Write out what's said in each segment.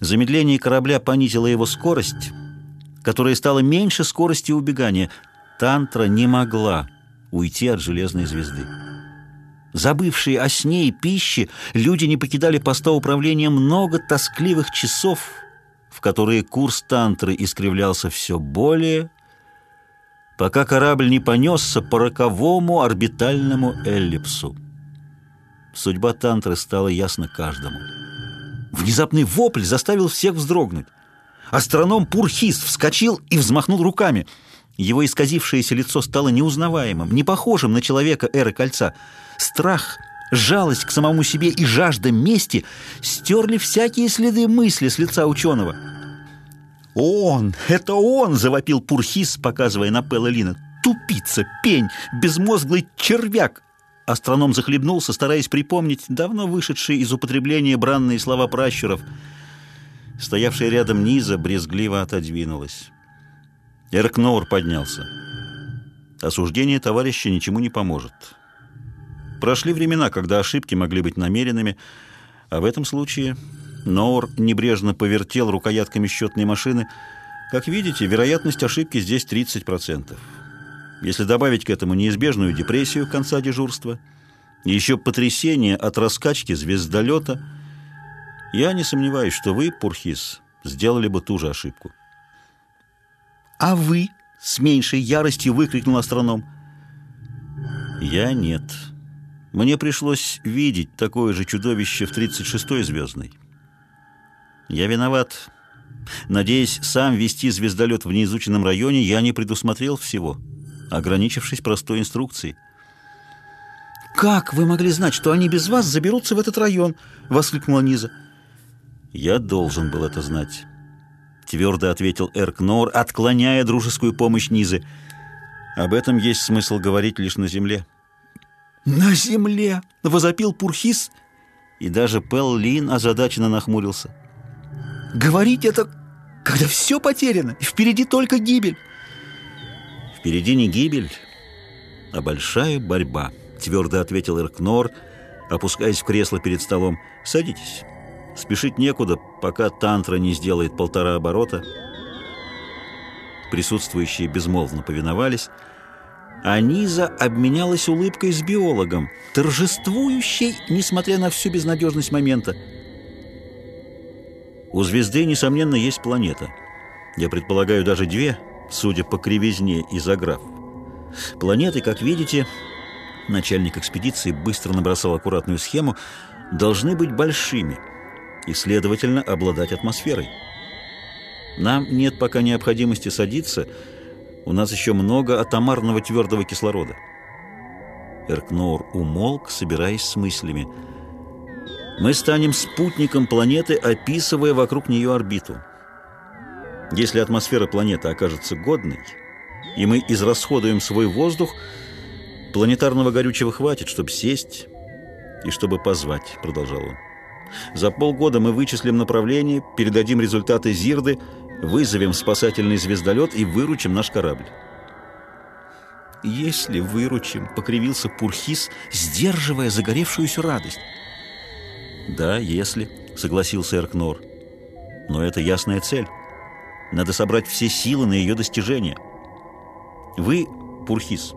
Замедление корабля понизило его скорость, которая стала меньше скорости убегания. Тантра не могла уйти от железной звезды. Забывшие о сне и пище, люди не покидали поста управления много тоскливых часов, в которые курс тантры искривлялся все более, пока корабль не понесся по роковому орбитальному эллипсу. Судьба тантры стала ясна каждому. Внезапный вопль заставил всех вздрогнуть. Астроном Пурхист вскочил и взмахнул руками. Его исказившееся лицо стало неузнаваемым, не похожим на человека эры кольца. Страх, жалость к самому себе и жажда мести стерли всякие следы мысли с лица ученого. «Он! Это он!» — завопил Пурхис, показывая на Пелла Лина. «Тупица, пень, безмозглый червяк!» Астроном захлебнулся, стараясь припомнить давно вышедшие из употребления бранные слова пращуров. Стоявшая рядом Низа брезгливо отодвинулась. Эркноур поднялся. Осуждение товарища ничему не поможет. Прошли времена, когда ошибки могли быть намеренными, а в этом случае Ноур небрежно повертел рукоятками счетной машины. Как видите, вероятность ошибки здесь 30%. Если добавить к этому неизбежную депрессию конца дежурства и еще потрясение от раскачки звездолета, я не сомневаюсь, что вы, Пурхис, сделали бы ту же ошибку. «А вы?» — с меньшей яростью выкрикнул астроном. «Я нет. Мне пришлось видеть такое же чудовище в 36-й звездной. Я виноват. Надеясь сам вести звездолет в неизученном районе, я не предусмотрел всего» ограничившись простой инструкцией. «Как вы могли знать, что они без вас заберутся в этот район?» — воскликнула Низа. «Я должен был это знать», — твердо ответил Эркнор, отклоняя дружескую помощь Низы. «Об этом есть смысл говорить лишь на земле». «На земле!» — возопил Пурхис, и даже Пел Лин озадаченно нахмурился. «Говорить это, когда все потеряно, и впереди только гибель!» «Впереди не гибель, а большая борьба», — твердо ответил Эркнор, опускаясь в кресло перед столом. «Садитесь. Спешить некуда, пока тантра не сделает полтора оборота». Присутствующие безмолвно повиновались, а Низа обменялась улыбкой с биологом, торжествующей, несмотря на всю безнадежность момента. У звезды, несомненно, есть планета. Я предполагаю, даже две — судя по кривизне изограф. Планеты, как видите, начальник экспедиции быстро набросал аккуратную схему, должны быть большими и, следовательно, обладать атмосферой. Нам нет пока необходимости садиться, у нас еще много атомарного твердого кислорода. Эркнор умолк, собираясь с мыслями. Мы станем спутником планеты, описывая вокруг нее орбиту. Если атмосфера планеты окажется годной, и мы израсходуем свой воздух, планетарного горючего хватит, чтобы сесть и чтобы позвать, продолжал он. За полгода мы вычислим направление, передадим результаты Зирды, вызовем спасательный звездолет и выручим наш корабль. «Если выручим», — покривился Пурхис, сдерживая загоревшуюся радость. «Да, если», — согласился Эркнор. «Но это ясная цель». Надо собрать все силы на ее достижение. Вы, Пурхис,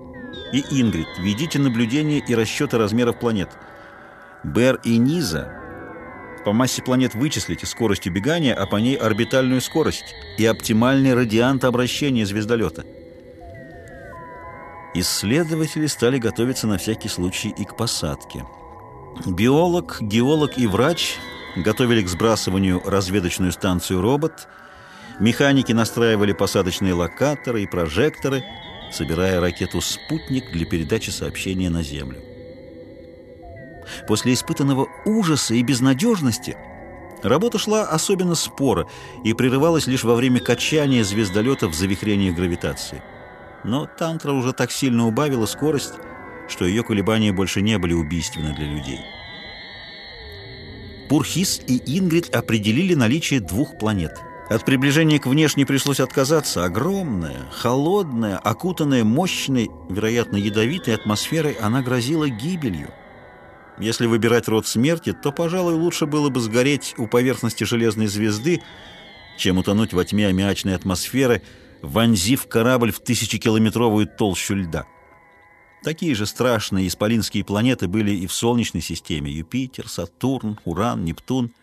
и Ингрид, ведите наблюдение и расчеты размеров планет. Бер и Низа по массе планет вычислите скорость убегания, а по ней орбитальную скорость и оптимальный радиант обращения звездолета. Исследователи стали готовиться на всякий случай и к посадке. Биолог, геолог и врач готовили к сбрасыванию разведочную станцию «Робот», Механики настраивали посадочные локаторы и прожекторы, собирая ракету «Спутник» для передачи сообщения на Землю. После испытанного ужаса и безнадежности работа шла особенно споро и прерывалась лишь во время качания звездолета в завихрении гравитации. Но Тантра уже так сильно убавила скорость, что ее колебания больше не были убийственны для людей. Пурхис и Ингрид определили наличие двух планет – от приближения к внешней пришлось отказаться. Огромная, холодная, окутанная мощной, вероятно, ядовитой атмосферой, она грозила гибелью. Если выбирать род смерти, то, пожалуй, лучше было бы сгореть у поверхности железной звезды, чем утонуть во тьме аммиачной атмосферы, вонзив корабль в тысячекилометровую толщу льда. Такие же страшные исполинские планеты были и в Солнечной системе – Юпитер, Сатурн, Уран, Нептун –